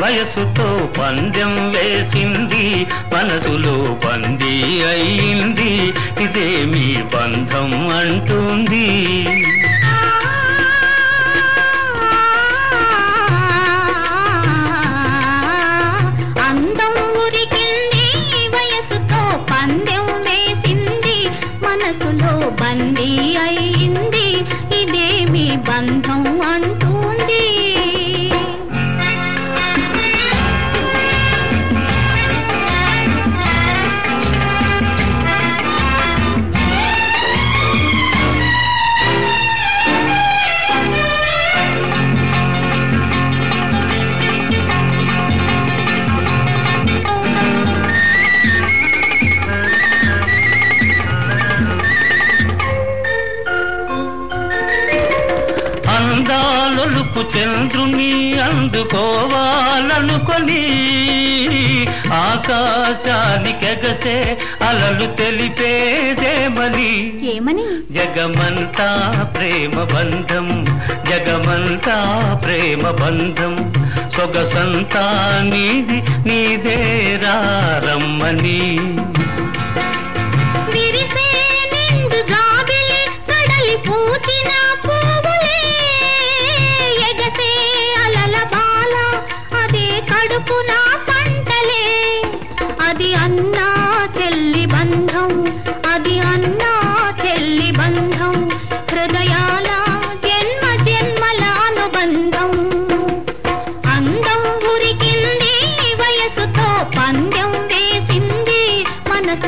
వయసుతో పందెం వేసింది మనసులో బందీ అయింది ఇదే మీ బంధం అంటుంది. అందం వయసుతో పందెం వేసింది మనసులో బందీ అయింది ఇదేమి బంధం అందాలొలుపు చంద్రుని అందుకోవాలనుకొని ఆకాశానికెగసే అలలు తెలిపేదేమని? ఏమని? జగమంతా ప్రేమ బంధం జగమంతా ప్రేమ బంధం. సొగసంతా నీది నీదేరా రమ్మని.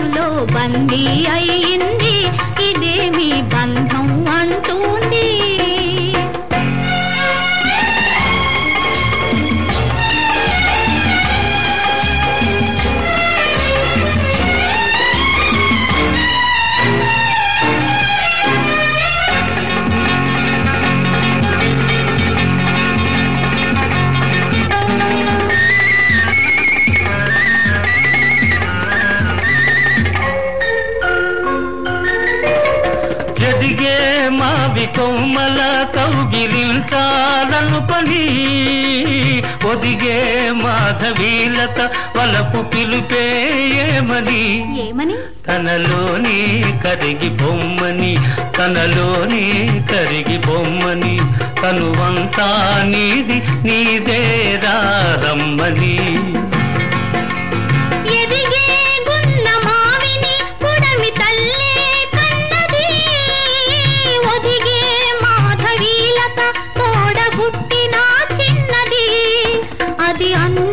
మనసులో బందీ అయింది మావి కొమ్మల కౌగిలించాలను పని. ఒదిగే మాధవీలత వలపు పిలుపేయమని ఏమని? తనలోని కరిగి బొమ్మని తనలోని కరిగి బొమ్మని తనువంతా నీది నీదేరా రమ్మని అది